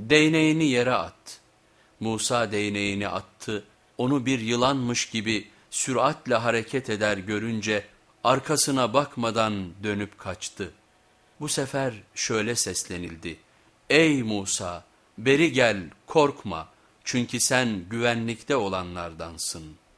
Değneğini yere at. Musa değneğini attı, onu bir yılanmış gibi süratle hareket eder görünce arkasına bakmadan dönüp kaçtı. Bu sefer şöyle seslenildi. Ey Musa beri gel korkma çünkü sen güvenlikte olanlardansın.''